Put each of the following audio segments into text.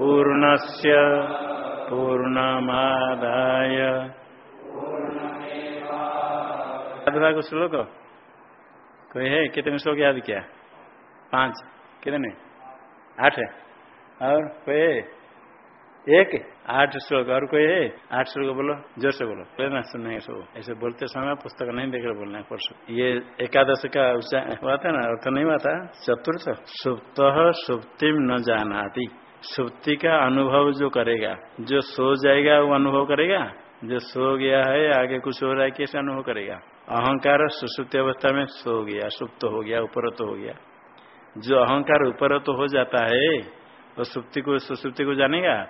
पूर्णस्य पूर्णमादाय। को श्लोक? कोई है? कितने श्लोक याद किया? पाँच। कितने? आठ है। और कोई है? एक? आठ श्लोक। और कोई है? आठ श्लोक बोलो। ज़ोर से बोलो। कोई ना सुनने सब ऐसे बोलते समय पुस्तक नहीं देकर बोलना है परसों ये एकादश का हुआ था ना? अर्थ नहीं हुआ था चतुर्थ। सुप्त सुप्तिम न जानाती। सुप्ति का अनुभव जो करेगा, जो सो जाएगा वो अनुभव करेगा, जो सो गया है आगे कुछ हो रहा है कैसे अनुभव करेगा? अहंकार सुसुप्ति अवस्था में सो गया, सुप्त हो गया, उपरत हो गया। जो अहंकार उपरत हो जाता है, वो सुप्ति को, सुसुप्ति को जानेगा?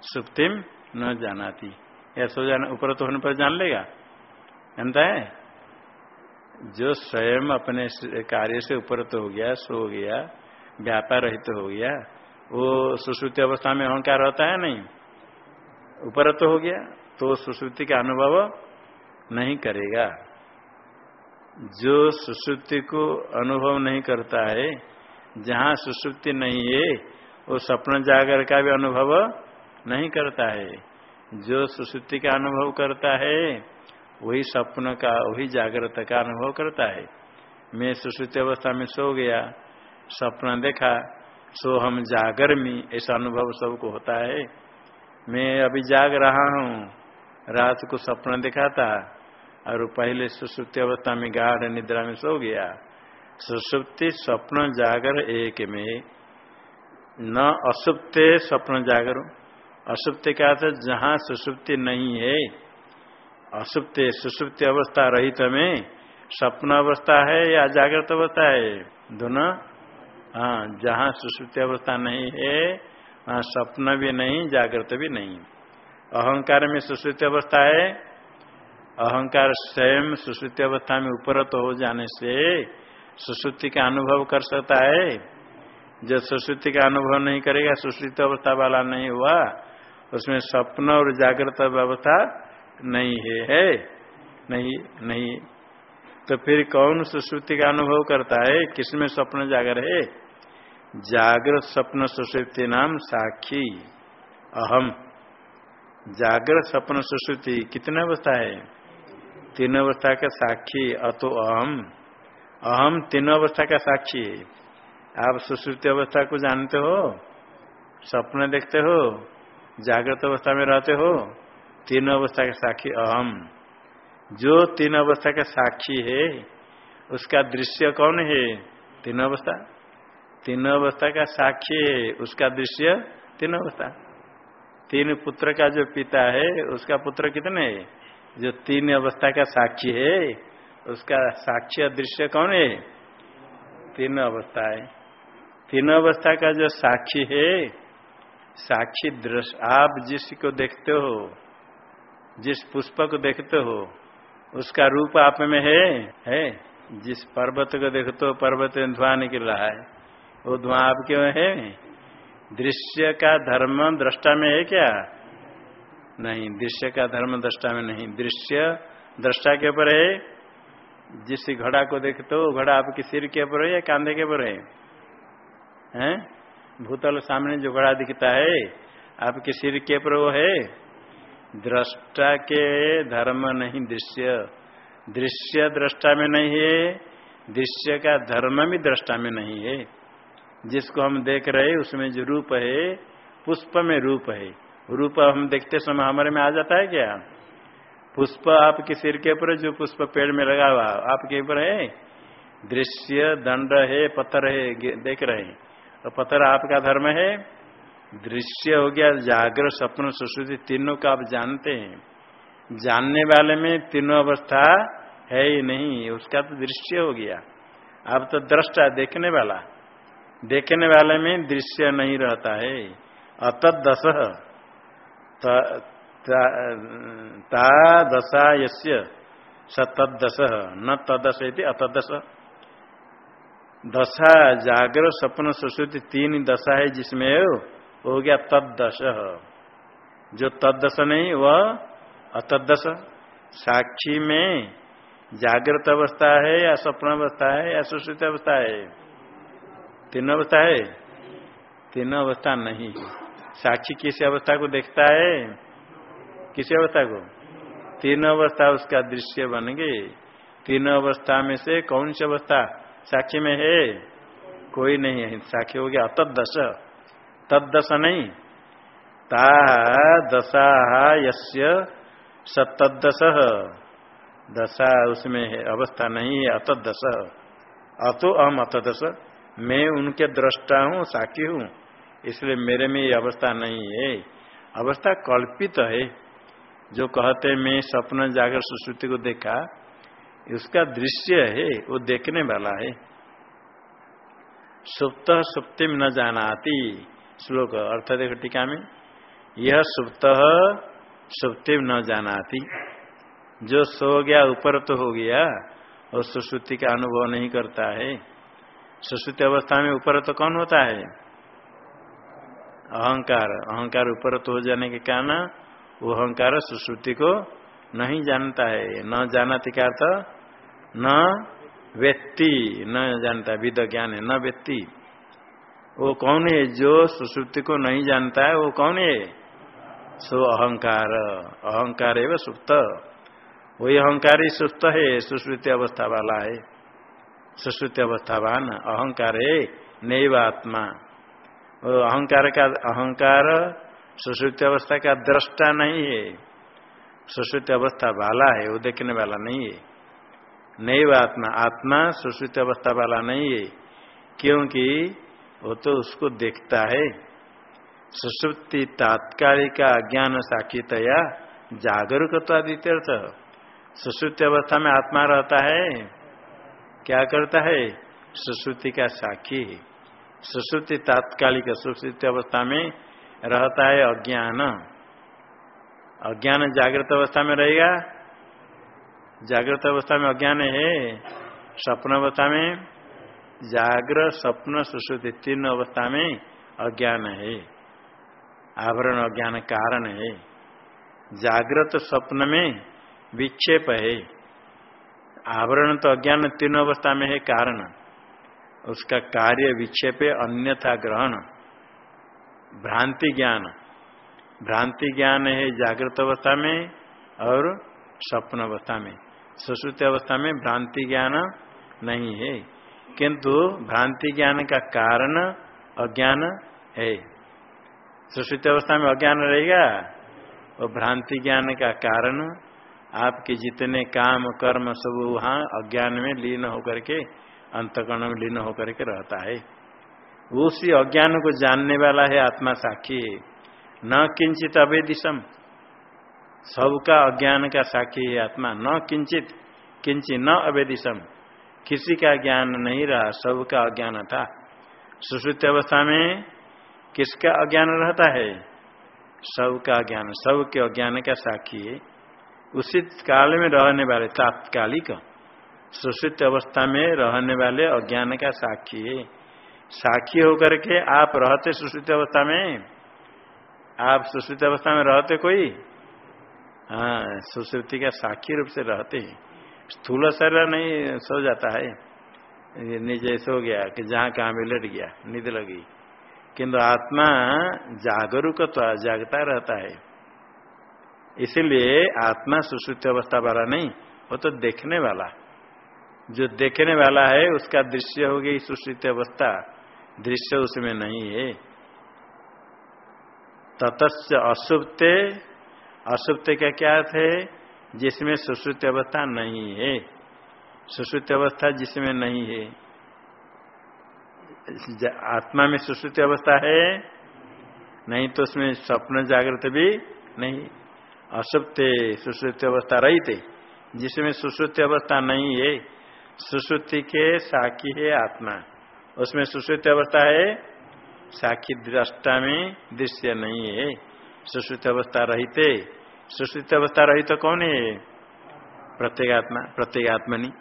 सुप्तिम न जानाती। या सो जाना, उपरत होने पर जान लेगा? जानता है? जो स्वयं अपने कार्य से उपरत हो गया, सो गया, व्यापार रहित तो हो गया वो सुश्रुति अवस्था में अहंकार रहता है नहीं? उपरत हो गया तो सुश्रुति का अनुभव नहीं करेगा। जो सुश्रुति को अनुभव नहीं करता है, जहाँ सुश्रुति नहीं है, वो सपन जागर का भी अनुभव नहीं करता है। जो सुश्रुति का अनुभव करता है, वही स्वप्न का, वही जागृत का अनुभव करता है। मैं सुश्रुति अवस्था में सो गया, सपना देखा सो हम जागर में, ऐसा अनुभव सबको होता है। मैं अभी जाग रहा हूँ, रात को सपना देखा था और पहले सुसुप्ति अवस्था में गाढ़ निद्रा में सो गया। सुसुप्ति स्वप्न जागर एक में। न असुप्ते स्वप्न जागर। असुप्ति का अर्थ जहाँ सुसुप्ति नहीं है, असुप्ते, सुसुप्ति अवस्था रहित में स्वप्न अवस्था है या जागृत अवस्था है? दोनों हाँ जहाँ सुश्रुति अवस्था नहीं है, वहाँ स्वप्न भी नहीं, जागृत भी नहीं। अहंकार में सुश्रुति अवस्था है, अहंकार स्वयं सुश्रुति अवस्था में उपरत हो जाने से सुश्रुति का अनुभव कर सकता है। जब सुश्रुति का अनुभव नहीं करेगा सुश्रुति अवस्था वाला नहीं हुआ, उसमें स्वप्न और जागृत अवस्था नहीं है है? नहीं नहीं। तो फिर कौन सुश्रुति का अनुभव करता है? किसमें स्वप्न जागर है? जागृत स्वप्न सुश्रुति नाम साक्षी अहम। जागृत स्वप्न सुश्रुति कितने अवस्था है? तीन अवस्था का साक्षी अतो अहम। अहम तीनों अवस्था का साक्षी है। आप सुश्रुति अवस्था को जानते हो? स्वप्न देखते हो? जागृत अवस्था में रहते हो? तीनों अवस्था का साक्षी अहम। जो तीन अवस्था का साक्षी है, उसका दृश्य कौन है? तीन अवस्था। तीनों अवस्था का साक्षी उसका दृश्य तीनों अवस्था। तीन पुत्र का जो पिता है, उसका पुत्र कितने है? जो तीन अवस्था का साक्षी है, उसका साक्षी दृश्य कौन है? तीन अवस्था है। तीनों अवस्था का जो साक्षी है, साक्षी दृश्य आप जिसको देखते हो, जिस पुष्प को देखते हो, उसका रूप आप में है? है। जिस पर्वत को देखते हो, पर्वत में निकल रहा है। वो धुआँ आपके में है? दृश्य का धर्म दृष्टा में है क्या? नहीं, दृश्य का धर्म दृष्टा में नहीं। दृश्य दृष्टा के ऊपर है। जिस घड़ा को देखते हो घड़ा आपके सिर के ऊपर है या कांधे के ऊपर है? हैं? भूतल सामने जो घड़ा दिखता है, आपके सिर के ऊपर वो है। दृष्टा के धर्म नहीं, दृश्य। दृश्य दृष्टा में नहीं है। दृश्य का धर्म भी दृष्टा में नहीं है। जिसको हम देख रहे उसमें जो रूप है, पुष्प में रूप है। रूप हम देखते समय हमारे में आ जाता है क्या? पुष्प आपके सिर के ऊपर जो पुष्प पेड़ में लगा हुआ आपके ऊपर है? दृश्य, दंड है, पत्थर है देख रहे हैं। तो पत्थर आपका धर्म है? दृश्य हो गया जागर सपन सुश्रुति, तीनों का आप जानते हैं। जानने वाले में तीनों अवस्था है ही नहीं, उसका तो दृश्य हो गया। अब तो दृष्टा देखने वाला। देखने वाले में दृश्य नहीं रहता है। अतत दस ता दशा यस्य सतदश न तदश अतदश दशा जागर स्वप्न सुश्रुति तीन दशा है जिसमें हो गया तदश जो तदश नहीं, वह अतदश साक्षी में जागृत अवस्था है या स्वप्न अवस्था है या सुश्रुति अवस्था है? तीन अवस्था है? तीन अवस्था नहीं। साक्षी किस अवस्था को देखता है? किसी अवस्था को? तीन अवस्था उसका दृश्य बन गए तीन अवस्था में से कौन सी अवस्था साक्षी में है? कोई नहीं है। साक्षी हो गया अतदश तदश नहीं। ता दशा यस्य सतदश दशा उसमें है, अवस्था नहीं है अतदश अतो अहम अतदश मैं उनके दृष्टा हूँ साक्षी हूँ। इसलिए मेरे में ये अवस्था नहीं है। अवस्था कल्पित है। जो कहते मैं स्वप्न जागर सुश्रुति को देखा, उसका दृश्य है, वो देखने वाला है। सुप्त सुप्ति में न जानाती श्लोक, अर्थ देखो टीका में। यह सुप्त सुप्ति में न जानाती। जो सो गया ऊपर तो हो गया, और सुश्रुति का अनुभव नहीं करता है। सुश्रुति अवस्था में ऊपर तो कौन होता है? अहंकार। अहंकार ऊपर तो हो जाने के कारण वो अहंकार सुश्रुति को नहीं जानता है। न जानाति का अर्थ, न व्यक्ति, न जानता, विद ज्ञान है, न व्यक्ति। वो कौन है जो सुश्रुति को नहीं जानता है, वो कौन है? सो अहंकार। अहंकार है वह सुप्त। वही अहंकार ही सुप्त है, सुश्रुति अवस्था वाला है। सुश्रुति अवस्थावान अहंकार है नैव आत्मा अहंकार का, अहंकार सुश्रुति अवस्था का दृष्टा नहीं है। सुश्रुति अवस्था वाला है, वो देखने वाला नहीं है। नैव आत्मा आत्मा सुश्रुति अवस्था वाला नहीं है, क्योंकि वो तो उसको देखता है। सुश्रुति तात्कालिक अज्ञान साक्षीतया जागरूकत्वादित्यर्थ। सुश्रुति अवस्था में आत्मा रहता है। क्या करता है? सुश्रुति का साक्षी सुश्रुति तात्कालिक सुश्रुति अवस्था में रहता है अज्ञान। अज्ञान जागृत अवस्था में रहेगा? जागृत अवस्था में अज्ञान है। स्वप्न अवस्था में जागृत स्वप्न सुश्रुति तीन अवस्था में अज्ञान है। आवरण अज्ञान कारण है। जागृत स्वप्न में विक्षेप है। आवरण तो अज्ञान तीनों अवस्था में है कारण। उसका कार्य विक्षेप अन्यथा ग्रहण। भ्रांति ज्ञान। भ्रांति ज्ञान है जागृत अवस्था में और स्वप्न अवस्था में। सुश्रुति अवस्था में भ्रांति ज्ञान नहीं है। किंतु भ्रांति ज्ञान का कारण अज्ञान है। सुश्रुति अवस्था में अज्ञान रहेगा और भ्रांति ज्ञान का कारण आपके जितने काम, कर्म सब वहाँ अज्ञान में लीन होकर के, अंतकरण में लीन होकर के रहता है। उसी अज्ञान को जानने वाला है आत्मा साक्षी है। न किंचित अवेदिशम। सबका अज्ञान का साक्षी है आत्मा। न किंचित किंचित न अवेदिशम। किसी का ज्ञान नहीं रहा, सबका अज्ञान था। सुश्रुति अवस्था में किसका अज्ञान रहता है? सबका ज्ञान, सबके अज्ञान का साक्षी है। उसी काल में रहने वाले, तात्कालिक सुश्रित अवस्था में रहने वाले अज्ञान का साक्षी है। साक्षी होकर के आप रहते सुश्रित अवस्था में? आप सुश्रित अवस्था में रहते कोई? हाँ सुश्रुति का साक्षी रूप से रहते हैं। स्थूल शरीर नहीं, सो जाता है। नीचे सो गया कि जहाँ कहाँ भी लट गया, नींद लगी। किंतु आत्मा जागरूक तो जागता रहता है। इसीलिए आत्मा सुश्रुति अवस्था वाला नहीं, वो तो देखने वाला। जो देखने वाला है, उसका दृश्य हो गई सुश्रुति अवस्था। दृश्य उसमें नहीं है। ततस्य अशुभते अशुभते का क्या अर्थ है? जिसमें सुश्रुति अवस्था नहीं है। सुश्रुति अवस्था जिसमें नहीं है। आत्मा में सुश्रुति अवस्था है, नहीं तो उसमें स्वप्न जागृत भी नहीं। असुप्ते सुश्रुति अवस्था रही थे, जिसमें सुश्रुति अवस्था नहीं है। सुश्रुति के साखी है आत्मा। उसमें सुश्रुति अवस्था है, साखी दृष्टा में दृश्य नहीं है। सुश्रुति अवस्था रहते सुश्रुति अवस्था रही तो कौन है? प्रत्येगात्मा, प्रत्येगात्मनि।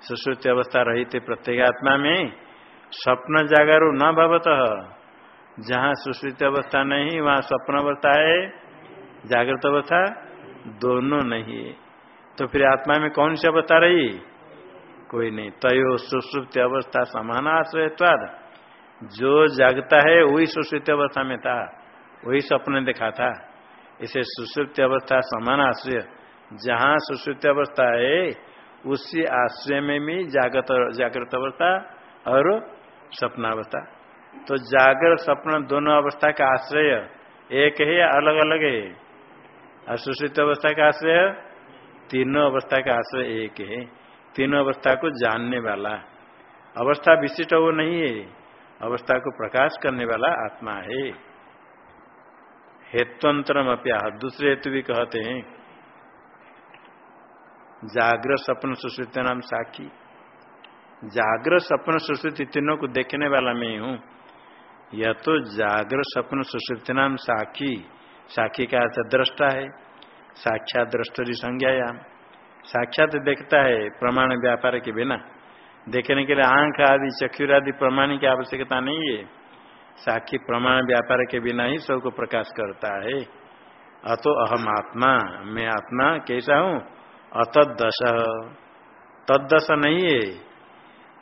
सुश्रुति अवस्था रहते प्रत्येगात्मा में। स्वप्न जागरू न भवत। जहाँ सुश्रुति अवस्था नहीं, वहाँ स्वप्न अवस्था है। जागृत अवस्था दोनों नहीं है। तो फिर आत्मा में कौन सी अवस्था रही? कोई नहीं। तय सुश्रुप्ति अवस्था समान आश्रयत्वाद। जो जागता है, वही सुश्रुति अवस्था में था। वही स्वप्न देखा था। इसे सुश्रुति अवस्था समान आश्रय। जहाँ सुश्रुति अवस्था है, उसी आश्रय में भी जागृत जागृत अवस्था और स्वप्नावस्था तो जागृत सपना दोनों अवस्था का आश्रय एक है अलग अलग है? सुश्रुत अवस्था का आश्रय तीनों अवस्था का आश्रय एक है। तीनों अवस्था को जानने वाला। अवस्था विशिष्ट वो नहीं है। अवस्था को प्रकाश करने वाला आत्मा है। हेत्वंतरम अप्या दूसरे हेतु भी कहते हैं। जागृत सपन सुश्रुति नाम साखी। जागृत सपन सुश्रुति तीनों को देखने वाला मैं हूँ। यह तो जागृत सपन सुश्रुति नाम साखी। साखी का अर्थ दृष्टा है, साक्षात दृष्टि संज्ञायाम साक्षात देखता है प्रमाण व्यापार के बिना। देखने के लिए आँख आदि, चक्षुर आदि प्रमाण की आवश्यकता नहीं है। साक्षी प्रमाण व्यापार के बिना ही सबको प्रकाश करता है। अतो अहम आत्मा, मैं आत्मा कैसा हूँ? अतदश तदश नहीं है।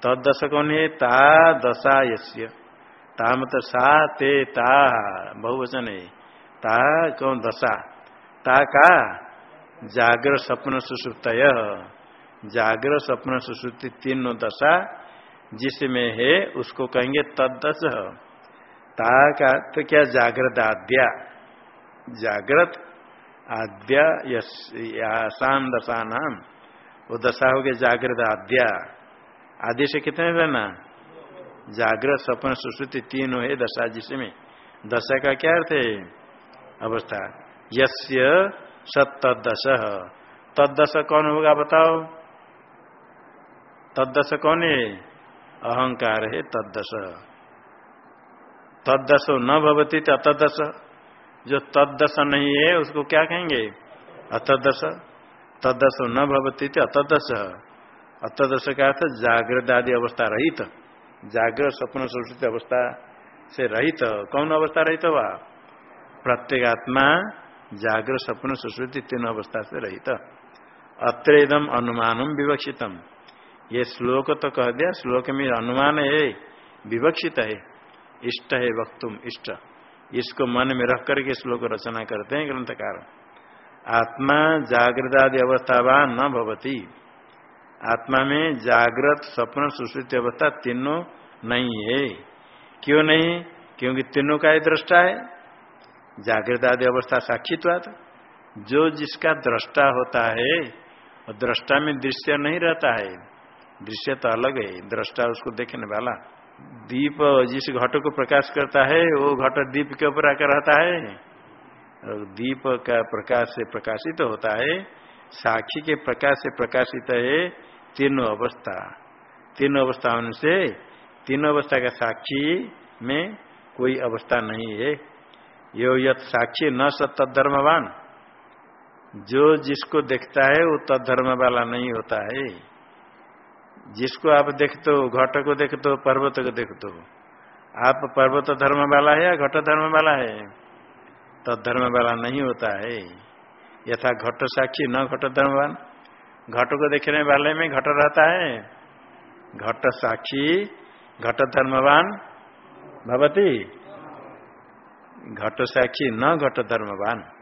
तदश कौन है? ता दशा यश्य ता मतलब सा ते ता बहुवचन है। ता, कौन दशा? ता का? जागर सपन सुसुप्त जागर सपन सुश्रुति तीनों दशा, जिसमें है, उसको कहेंगे तदस ता का तो क्या जागृत आद्या? जागृत आद्या यशान दशा नाम। वो दशा हो गया जागृत आद्या। आदि से कितने रहना जागृत सपन सुश्रुति तीनों है दशा जिसमें। दशा का क्या अर्थ है? अवस्था। यस्य सत्तदश तदश कौन होगा बताओ? तदश कौन है? अहंकार है तदश तदश न भवती अतदश जो तदश नहीं है, उसको क्या कहेंगे? अतदश तदश न भवती अतदश अतदश का अर्थ जागृत आदि अवस्था रहित। जागृत स्वप्न सुश्रुति अवस्था से रहित। कौन अवस्था रहित हुआ? प्रत्येक आत्मा जागृत सपन सुश्रुति तीन अवस्था से रहित। अत्र एकदम अनुमानम विवक्षितम। ये श्लोक तो कह दिया, श्लोक में अनुमान है, विवक्षित है, इष्ट है, वक्तुम इष्ट। इसको मन में रख करके श्लोक रचना करते हैं ग्रंथकार। आत्मा जागृत आदि अवस्थावान न भवती। आत्मा में जागृत स्वप्न सुश्रुति अवस्था तीनों नहीं है। क्यों नहीं? क्योंकि तीनों का ही दृष्टा है। जागृत आदि अवस्था साक्षित्वाद जो जिसका दृष्टा होता है, और दृष्टा में दृश्य नहीं रहता है, दृश्य तो अलग है, दृष्टा उसको देखने वाला। दीप जिस घट को प्रकाश करता है, वो घट दीप के ऊपर आकर रहता है। दीप का प्रकाश से प्रकाशित तो होता है, साक्षी के प्रकाश से प्रकाशित है तीनों अवस्था। तीनों अवस्था से तीनों अवस्था का साक्षी में कोई अवस्था नहीं है। यो यत साक्षी न सत धर्मवान जो जिसको देखता है, वो तत्धर्म वाला नहीं होता है। जिसको आप देखते हो, घट को देखते हो, पर्वत को देखते हो, आप पर्वत धर्म वाला है या घट धर्म वाला है? तो धर्म वाला नहीं होता है। यथा घट साक्षी, न घट धर्मवान। घट को देखने वाले में घट रहता है। घट साक्षी, घट धर्मवान। भवती? घट साक्षी न घट धर्मवान।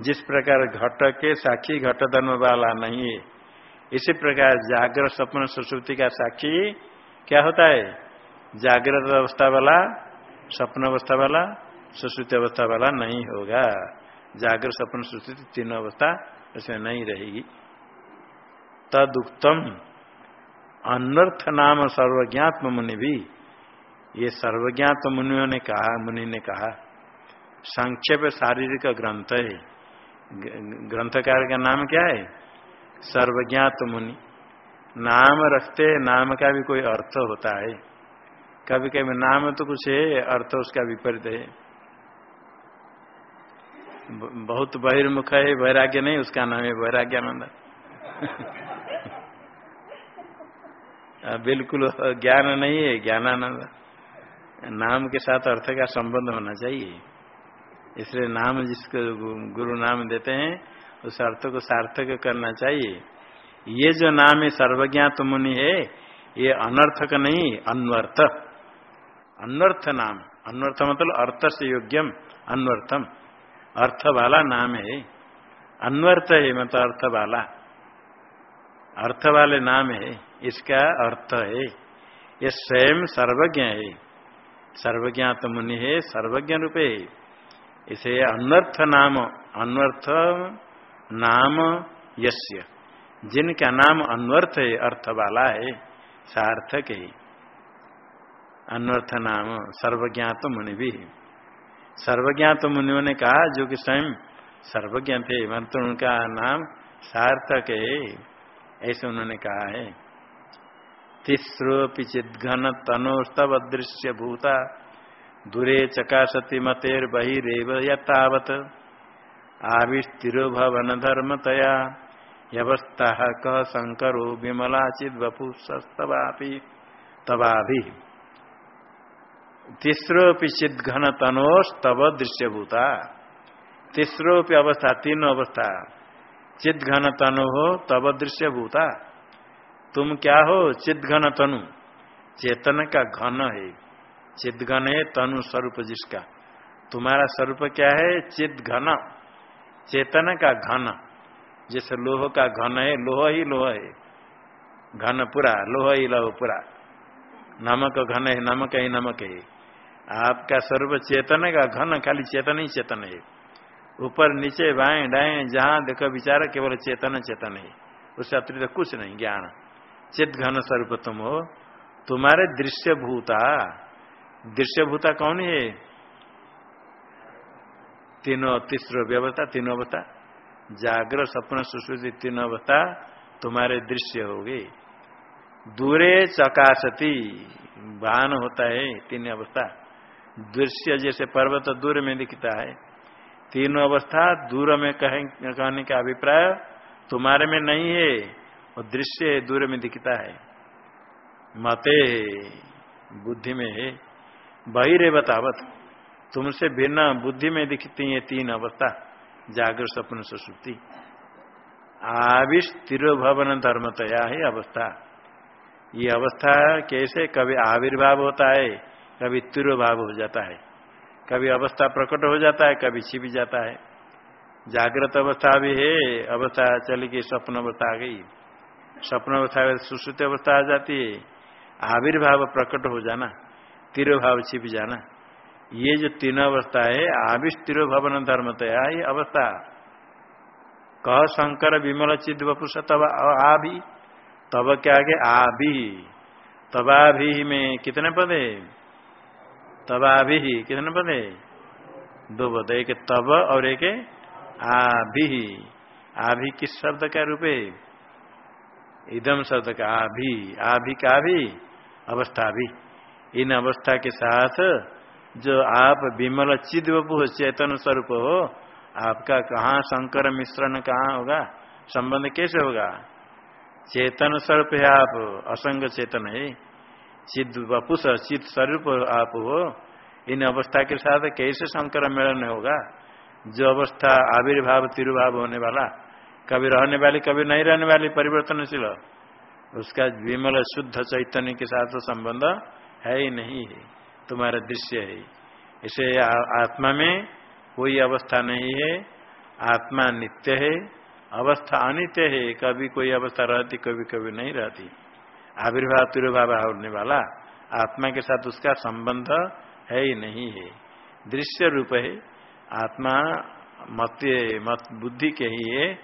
जिस प्रकार घट के साक्षी घट धर्म वाला नहीं है इसी प्रकार जागृत सपन सुश्रुति का साक्षी क्या होता है? जागृत अवस्था वाला सपन अवस्था वाला, सुश्रुति अवस्था वाला नहीं होगा। जागृत सपन सुश्रुति तीनों अवस्था उसमें नहीं रहेगी। तदुक्तम अनर्थ नाम सर्वज्ञात्म मुनि भी। ये सर्वज्ञात मुनियों ने कहा, मुनि ने कहा संक्षेप शारीरिक ग्रंथ है। ग्रंथकार का नाम क्या है? सर्वज्ञात मुनि। नाम रखते नाम का भी कोई अर्थ होता है। कभी कभी नाम तो कुछ है, अर्थ उसका विपरीत है। बहुत बहिर्मुख है, वैराग्य नहीं, उसका नाम है वैराग्यानंद। बिल्कुल ज्ञान नहीं है, ज्ञानानंद। नाम के साथ अर्थ का संबंध होना चाहिए। इसलिए नाम जिसको गुरु नाम देते हैं, उस अर्थ को सार्थक करना चाहिए। ये जो नाम है, सर्वज्ञात मुनि है, ये अनर्थक नहीं, अन्वर्थ। अन्वर्थ नाम। अन्वर्थ मतलब अर्थ से योग्यम, अन्वर्थम। अर्थ वाला नाम है। अन्वर्थ है मतलब अर्थ वाला। अर्थ वाले नाम है, इसका अर्थ है। ये स्वयं सर्वज्ञ है। सर्वज्ञात मुनि है, सर्वज्ञ रूपे है। इसे अन्वर्थ नाम अन्वर्थ नाम यस्य। जिनका नाम अन्वर्थ है अर्थ वाला है, सार्थक है। अन्वर्थ नाम सर्वज्ञात मुनि भी है। सर्वज्ञात मुनियों ने कहा, जो कि स्वयं सर्वज्ञ थे मंत्र उनका नाम सार्थक है, ऐसे उन्होंने कहा है। तिस्रो पिचित घन तनोस्तव दृश्य भूता दूरे चकाशति मतेर बहिरेव यतावत। आविस्तिरो भवन धर्मतया यवस्था कह शंकरो विमलाचित वपु सस्तवापि। तवाभि। तीसरो चिद घन तनोस तब दृश्यभूता। तीसरो अवस्था, तीन अवस्था। चिद घन तनु हो तब दृश्यभूता। तुम क्या हो चिद घन तनु चेतन का घन है। चिद घन है तनु स्वरूप जिसका। तुम्हारा स्वरूप क्या है? चिद घन चेतन का घन। जैसे लोह का घन है, लोह ही लोह है। घन पूरा, लोह ही लोह पूरा। नमक घन है, नमक ही नमक है। आपका स्वरूप चेतन का घन, खाली चेतन ही चेतन है। ऊपर, नीचे, बाएँ डाएँ जहाँ देखो विचार, केवल चेतन चेतन है। उससे अतिरिक्त कुछ नहीं, ज्ञान। चित घन स्वरूप तुम हो। तुम्हारे दृश्य भूता दृश्य भूता कौन है? तीनों तीसरो व्यवस्था, तीनों अवस्था। जागृत सपन सुश्रुति तीनों अवस्था। तुम्हारे दृश्य हो गए। दूरे चकाशती वाहन होता है, तीन अवस्था। दृश्य जैसे पर्वत दूर में दिखता है। तीनों अवस्था दूर में कहने का अभिप्राय, तुम्हारे में नहीं है, और दृश्य दूर में दिखता है। मते बुद्धि में है। बहिरे बतावत, तुमसे भिन्न बुद्धि में दिखती है तीन अवस्था, जागृत स्वप्न सुसुप्ति। आविश तिरुभवन धर्मतया है अवस्था। ये अवस्था कैसे कभी आविर्भाव होता है, कभी तिरुभाव हो जाता है। कभी अवस्था प्रकट हो जाता है, कभी छिप जाता है। जागृत अवस्था भी है, अवस्था चली गई स्वप्न अवस्था आ गई। स्वप्न अवस्था सुश्रुत अवस्था आ जाती है, आविर्भाव प्रकट हो जाना। तिरुभाव छिप जाना। ये जो तीन अवस्था है आविश तिरुभवन धर्मतया ये अवस्था। कह शंकर विमल चिद वपुष तब आ भी तब क्या आगे? आ भी तबा भी में कितने पद? है भी कितने पद? दो पद, एक तब और एक आ आभि। आभि किस शब्द का रूप? है इदम शब्द का आभि। आभि का भी अवस्था भी इन अवस्था के साथ जो आप विमल चिद हो चेतन स्वरूप हो, आपका कहाँ शंकर मिश्रण कहाँ होगा? संबंध कैसे होगा? चेतन स्वरूप है आप, असंग चेतन है। चिद वपुष चित स्वरूप आप हो, इन अवस्था के साथ कैसे शंकर मिलन होगा? जो अवस्था आविर्भाव, तिरुभाव होने वाला, कभी रहने वाली, कभी नहीं रहने वाली, परिवर्तनशील, उसका विमल शुद्ध चैतन्य के साथ संबंध है ही नहीं है। तुम्हारा दृश्य है। इसे आत्मा में कोई अवस्था नहीं है। आत्मा नित्य है। अवस्था अनित्य है। कभी कोई अवस्था रहती, कभी कभी नहीं रहती। आविर्भाव, तिरुभाव होने वाला आत्मा के साथ उसका संबंध है ही नहीं है। दृश्य रूप है। आत्मा मत मत बुद्धि के ही है।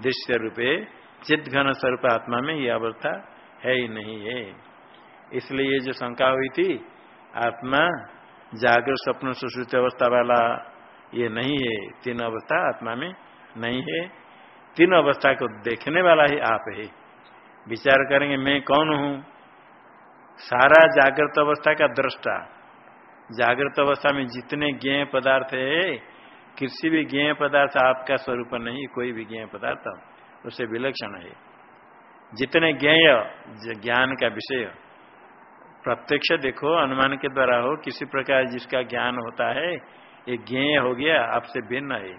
दृश्य रूप चित घन स्वरूप आत्मा में यह अवस्था है ही नहीं है। इसलिए ये जो शंका हुई थी, आत्मा जागृत स्वप्न सुश्रुत अवस्था वाला ये नहीं है, तीन अवस्था आत्मा में नहीं है। तीन अवस्था को देखने वाला ही आप है। विचार करेंगे, मैं कौन हूँ? सारा जागृत अवस्था का दृष्टा। जागृत अवस्था में जितने ज्ञेय पदार्थ है, किसी भी ज्ञेय पदार्थ आपका स्वरूप नहीं, कोई भी ज्ञेय पदार्थ उसे विलक्षण है। जितने ज्ञेय, ज्ञान का विषय प्रत्यक्ष देखो, अनुमान के द्वारा हो, किसी प्रकार जिसका ज्ञान होता है, ये ज्ञेय हो गया, आपसे भिन्न है।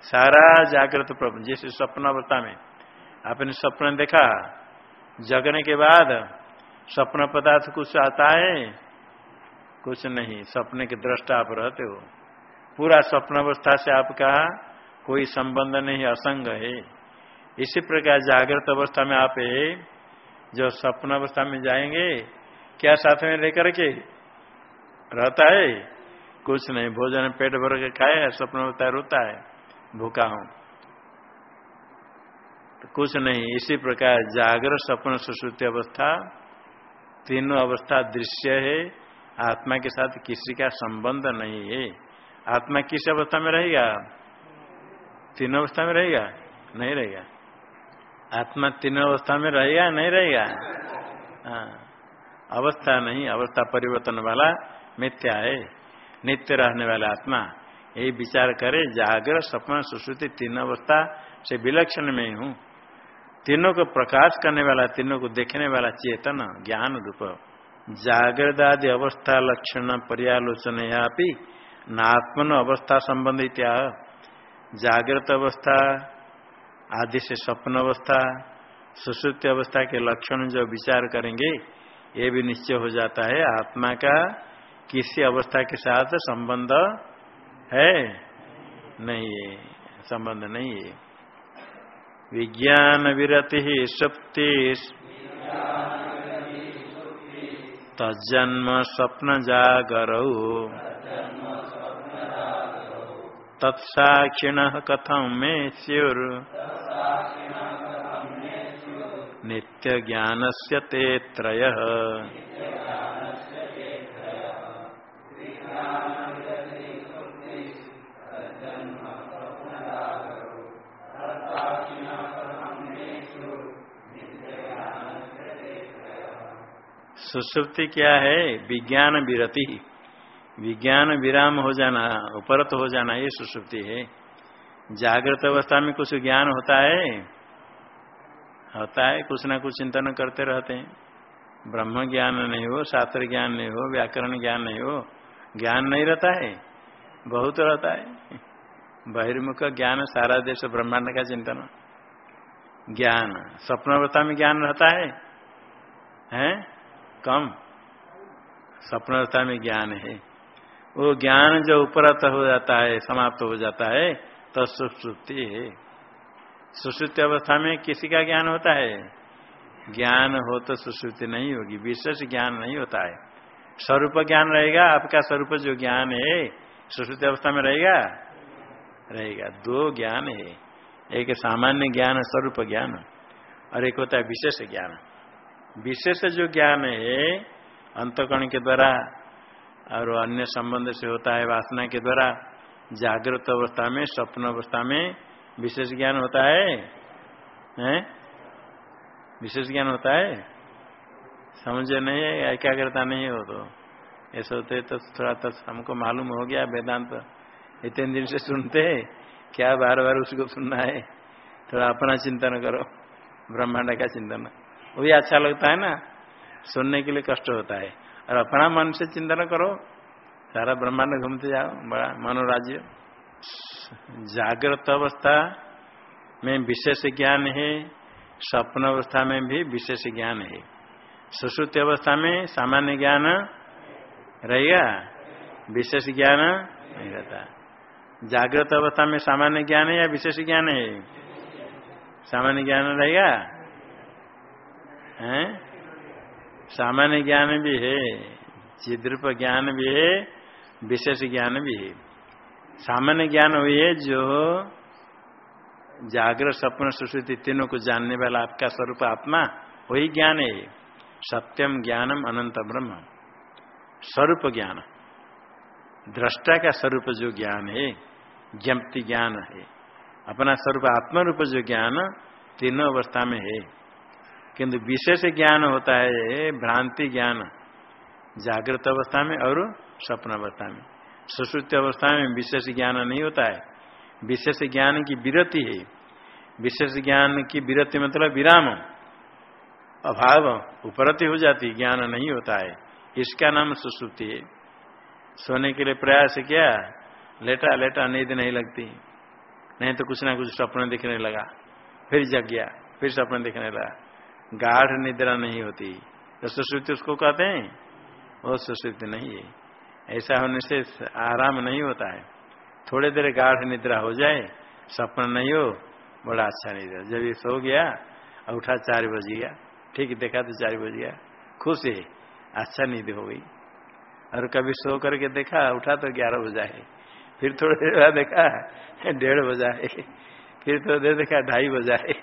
सारा जागृत जैसे स्वप्न अवस्था में, आपने स्वप्न देखा, जगने के बाद स्वप्न पदार्थ कुछ आता है, कुछ नहीं सपने के दृष्टा आप रहते हो। पूरा स्वप्न अवस्था से आपका कोई संबंध नहीं, असंग है। इसी प्रकार जागृत अवस्था में आप जो स्वप्न अवस्था में जाएँगे क्या साथ में लेकर के? रहता है? कुछ नहीं, भोजन पेट भर के खाए स्वप्न अवस्था रोता है भूखा हूँ। तो कुछ नहीं, इसी प्रकार जागृत स्वप्न सुश्रुति अवस्था, तीनों अवस्था दृश्य है। आत्मा के साथ किसी का संबंध नहीं है। आत्मा किस अवस्था में रहेगा? तीनों अवस्था में रहेगा? नहीं रहेगा। आत्मा तीनों अवस्था में रहेगा, नहीं रहेगा? हाँ। अवस्था नहीं अवस्था परिवर्तन वाला मिथ्या है, नित्य रहने वाला आत्मा। यही विचार करे, जागर, सपना, सुश्रुति, तीन अवस्था से विलक्षण में हूँ। तीनों को प्रकाश करने वाला, तीनों को देखने वाला चेतन, ज्ञान रूप। जागृदादि अवस्था लक्षण, पर्यालोचन नात्मन अवस्था संबंधित जागृत अवस्था, आदि से स्वप्न अवस्था, सुश्रुति अवस्था के लक्षण जो विचार करेंगे ये भी निश्चय हो जाता है, आत्मा का किसी अवस्था के साथ संबंध है? नहीं है, संबंध नहीं है। विज्ञान विरति सुप्ति। तजन्म स्वप्न जागर। तत्साक्षिण कथम में स्युर। नित्य ज्ञान से ते त्रय। सुसुप्ति क्या है? विज्ञान विरति। विज्ञान विराम हो जाना, उपरत हो जाना ये सुसुप्ति है। जागृत अवस्था में कुछ ज्ञान होता है? होता है, कुछ ना कुछ चिंतन करते रहते हैं। ब्रह्म ज्ञान नहीं हो, शास्त्र ज्ञान नहीं हो, व्याकरण ज्ञान नहीं हो, ज्ञान नहीं रहता है, बहुत रहता है। बहिर्मुख ज्ञान, सारा देश ब्रह्मांड का चिंतन। ज्ञान स्वप्न अवस्था में ज्ञान रहता है, हैं? कम। स्वप्नता में ज्ञान है। वो ज्ञान जो उपरत हो जाता है, समाप्त हो जाता है तो सुश्रुति है। सुश्रुति अवस्था में किसी का ज्ञान होता है? ज्ञान हो तो सुश्रुति नहीं होगी, विशेष ज्ञान नहीं होता है। स्वरूप ज्ञान रहेगा, आपका स्वरूप जो ज्ञान है, सुश्रुति अवस्था में रहेगा? रहेगा। दो ज्ञान है। एक सामान्य ज्ञान, स्वरूप ज्ञान, और एक होता है विशेष ज्ञान। विशेष जो ज्ञान है, अंतकरण के द्वारा और अन्य संबंध से होता है वासना के द्वारा, जागृत अवस्था में, स्वप्न अवस्था में विशेष ज्ञान होता है? हैं? विशेष ज्ञान होता है? समझे नहीं है एकाग्रता नहीं हो तो? ऐसा होते तो थोड़ा तो हमको मालूम हो गया, वेदांत तो। इतने दिन से सुनते क्या बार बार उसको सुनना है? थोड़ा अपना चिंतन करो, ब्रह्मांड का चिंतन। वो भी अच्छा लगता है ना? सुनने के लिए कष्ट होता है। और अपना मन से चिंतन करो, सारा ब्रह्मांड घूमते जाओ, बड़ा मनोराज्य। जागृत अवस्था में विशेष ज्ञान है, स्वप्न अवस्था में भी विशेष ज्ञान है। सुश्रुति अवस्था में सामान्य ज्ञान रहेगा, विशेष ज्ञान नहीं रहता। जागृत अवस्था में सामान्य ज्ञान है या विशेष ज्ञान है? सामान्य ज्ञान रहेगा? हैं? सामान्य ज्ञान भी है चिद्रूप ज्ञान भी है, विशेष ज्ञान भी है। सामान्य ज्ञान वही है जो जागृत सपन सुश्रुति तीनों को जानने वाला आपका स्वरूप आत्मा, वही ज्ञान है सत्यम ज्ञानम अनंत ब्रह्म। स्वरूप ज्ञान। दृष्टा का स्वरूप जो ज्ञान है, ज्ञप्ति ज्ञान है। अपना स्वरूप आत्म रूप जो ज्ञान तीनों अवस्था में है। किंतु विशेष ज्ञान होता है भ्रांति ज्ञान। जागृत अवस्था में और स्वप्न अवस्था में। सुश्रुति अवस्था में विशेष ज्ञान नहीं होता है। विशेष ज्ञान की विरति है। विशेष ज्ञान की विरति मतलब विराम। अभाव, उपरति हो जाती, ज्ञान नहीं होता है। इसका नाम सुश्रुति है। सोने के लिए प्रयास किया, लेटा लेटा, नींद नहीं लगती। नहीं तो कुछ ना कुछ सपने दिखने लगा। फिर जग गया, फिर सपने दिखने लगा। गाढ़ निद्रा नहीं होती। तो सुश्रुति उसको कहते हैं? वो सुश्रुति नहीं है। ऐसा होने से आराम नहीं होता है। थोड़े देर गाढ़ निद्रा हो जाए, सपना नहीं हो, बड़ा अच्छा निद्रा। जब ये सो गया, उठा चार बज गया, ठीक देखा तो चार बज गया, खुश है अच्छा नींद हो गई। और कभी सो करके देखा, उठा तो ग्यारह बजा है। फिर थोड़ी देर बाद देखा, डेढ़ बजा है। फिर थोड़ी देर देखा, ढाई बजा है।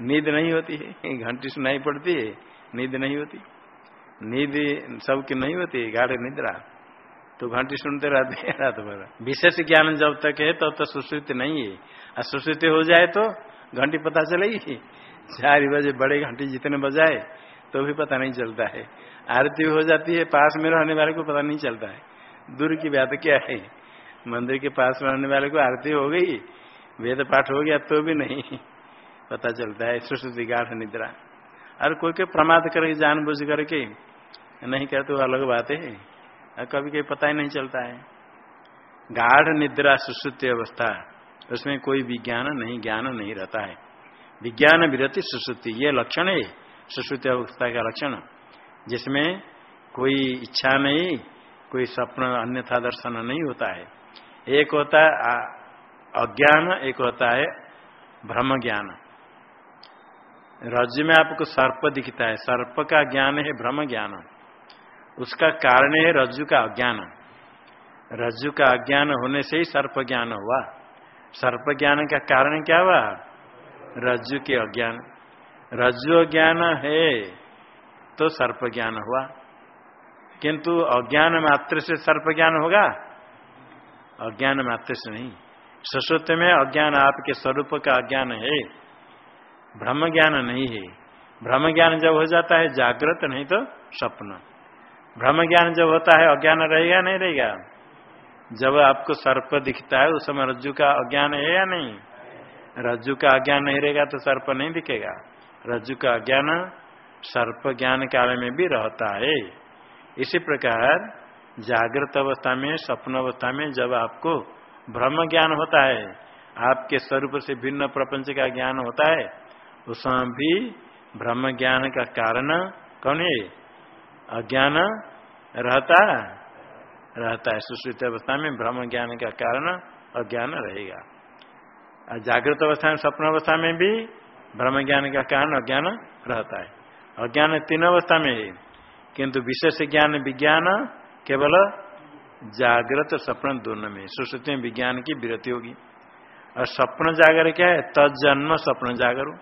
नींद नहीं होती है, घंटी सुनाई पड़ती है, नींद नहीं होती। नींद सबकी नहीं होती, गाढ़ निद्रा। तो घंटी सुनते रहते हैं रात भर। विशेष ज्ञान जब तक है तब तो, तो नहीं है। और सुश्रुति हो जाए तो घंटी पता चलेगी। चार बजे बड़े घंटी जितने बजाए तो भी पता नहीं चलता है। आरती हो जाती है पास में रहने वाले को पता नहीं चलता है। दूर की बात क्या है? मंदिर के पास रहने वाले को आरती हो गई वेद पाठ हो गया तो भी नहीं। पता चलता है सुश्रुति गाढ़ निद्रा। और कोई कोई प्रमाद करके जान करके नहीं कहते अलग बात है। कभी कभी पता ही नहीं चलता है। गाढ़ निद्रा, सुश्रुति अवस्था, उसमें कोई विज्ञान नहीं, ज्ञान नहीं रहता है। विज्ञान विरति सुश्रुति, ये लक्षण है, सुश्रुति अवस्था का लक्षण। जिसमें कोई इच्छा नहीं, कोई स्वप्न, अन्यथा दर्शन नहीं होता है। एक होता है अज्ञान, एक होता है, ब्रह्म ज्ञान। रज में आपको सर्प दिखता है। सर्प का ज्ञान है ब्रह्म ज्ञान। उसका कारण है रज्जु का अज्ञान। रज्जु का अज्ञान होने से ही सर्प ज्ञान हुआ। सर्प ज्ञान का कारण क्या हुआ? रज्जु के अज्ञान। रज्जु अज्ञान है तो सर्प ज्ञान हुआ। किंतु अज्ञान मात्र से सर्प ज्ञान होगा? अज्ञान मात्र से नहीं। सशुद्ध में अज्ञान आपके स्वरूप का अज्ञान है। ब्रह्म ज्ञान नहीं है। ब्रह्म ज्ञान जब हो जाता है, जागृत, नहीं तो स्वप्न। ब्रह्म ज्ञान जब होता है, अज्ञान रहेगा नहीं, रहेगा? जब आपको सर्प दिखता है, उस समय रज्जु का अज्ञान है या नहीं? रज्जु का अज्ञान नहीं रहेगा तो सर्प नहीं दिखेगा। रज्जु का अज्ञान सर्प ज्ञान काल में भी रहता है। इसी प्रकार जागृत अवस्था में, स्वप्न अवस्था में जब आपको ब्रह्म ज्ञान होता है, आपके स्वरूप से भिन्न प्रपंच का ज्ञान होता है, उस समय भी ब्रह्म ज्ञान का कारण कौन है? अज्ञान रहता रहता है। सुश्रुत अवस्था में ब्रह्म ज्ञान का कारण अज्ञान रहेगा। जागृत अवस्था में, स्वप्न अवस्था में भी ब्रह्म ज्ञान का कारण अज्ञान रहता है। अज्ञान तीन अवस्था में है। किंतु विशेष ज्ञान विज्ञान केवल जागृत स्वप्न दोनों में सुश्रुति में विज्ञान की विरति होगी। और स्वप्न जागर क्या है? तत्जन्म स्वप्न जागर।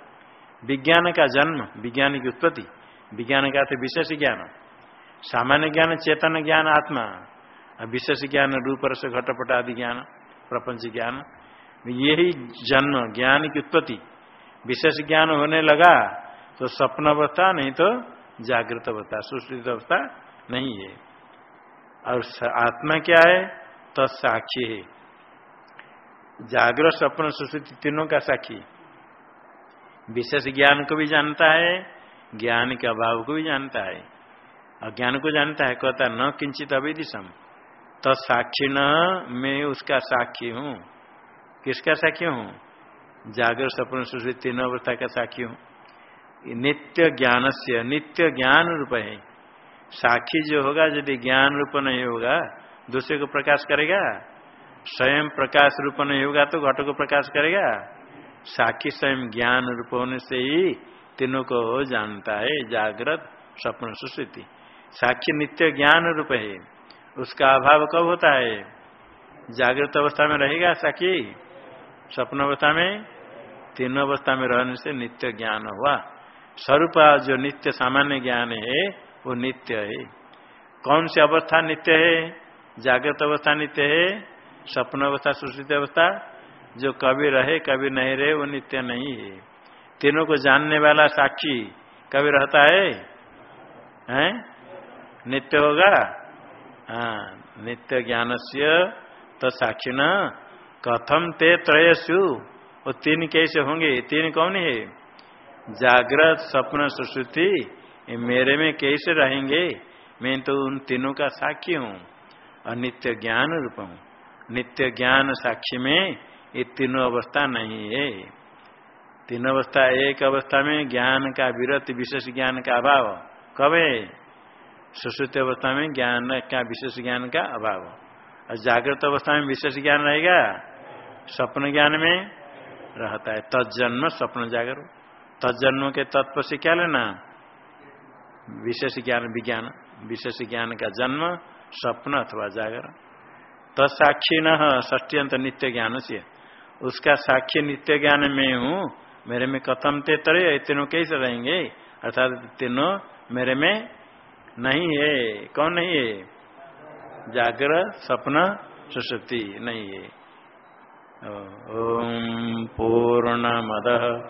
विज्ञान का जन्म, विज्ञान की उत्पत्ति। विज्ञान का विशेष ज्ञान। सामान्य ज्ञान, चेतन ज्ञान, आत्मा। विशेष ज्ञान रूप रस घटपट आदि ज्ञान, प्रपंच ज्ञान। यही जन्म, ज्ञान की उत्पत्ति। विशेष ज्ञान होने लगा तो स्वप्न अवस्था नहीं तो जागृत अवस्था सुश्रित अवस्था नहीं है। और आत्मा क्या है? तो साक्षी है। जागृत, स्वप्न, सुश्रुति तीनों का साक्षी। विशेष ज्ञान को भी जानता है, ज्ञान के अभाव को भी जानता है। अज्ञान को जानता है, कहता न किंचित अविदिशम। तो साक्षी न मैं उसका साक्षी हूँ। किसका साक्षी हूँ? जागर, सपन सुश्री तीन अवस्था का साक्षी हूँ। नित्य ज्ञान से नित्य ज्ञान रूप है। साक्षी जो होगा, यदि ज्ञान रूप नहीं होगा, दूसरे को प्रकाश करेगा? स्वयं प्रकाश रूप नहीं होगा तो घट को प्रकाश करेगा? साक्षी स्वयं ज्ञान रूप होने से ही तीनों को जानता है, जागृत स्वप्न सुश्रुति। साक्षी नित्य ज्ञान रूप है। उसका अभाव कब होता है? जागृत अवस्था में रहेगा साक्षी? स्वप्न अवस्था में? तीनों अवस्था में रहने से नित्य ज्ञान हुआ। स्वरूप जो नित्य सामान्य ज्ञान है, वो नित्य है। कौन सी अवस्था नित्य है? जागृत अवस्था नित्य है। स्वप्न अवस्था, सुश्रित अवस्था, जो कभी रहे, कभी नहीं रहे, वो नित्य नहीं है। तीनों को जानने वाला साक्षी कभी रहता है? हैं? नित्य होगा? हाँ नित्य ज्ञान से तो साक्षी न। कथम ते त्रयसु वो तीन कैसे होंगे? तीन कौन है? जागृत स्वप्न सुश्रुति मेरे में कैसे रहेंगे? मैं तो उन तीनों का साक्षी हूँ और नित्य ज्ञान रूप हूँ। नित्य ज्ञान साक्षी में ये तीनों अवस्था नहीं है। तीनों अवस्था, एक अवस्था में ज्ञान का विरत, विशेष ज्ञान का अभाव कब है? सुश्रुत अवस्था में ज्ञान का विशेष ज्ञान का अभाव। और जागृत अवस्था में विशेष ज्ञान रहेगा? स्वप्न ज्ञान में रहता है। तत्जन्म स्वप्न जागर तत्जन्म के तत्व से क्या लेना? विशेष ज्ञान विज्ञान। विशेष ज्ञान का जन्म स्वप्न अथवा जागर तत्साक्षी न ष्टियंत नित्य ज्ञान से। उसका साक्षी नित्य ज्ञान में हूँ। मेरे में कथम ते तरे तीनों कैसे रहेंगे? अर्थात तीनों मेरे में नहीं है। कौन नहीं है? जागर सपना सुसुप्ति नहीं है। ओम पूर्ण मद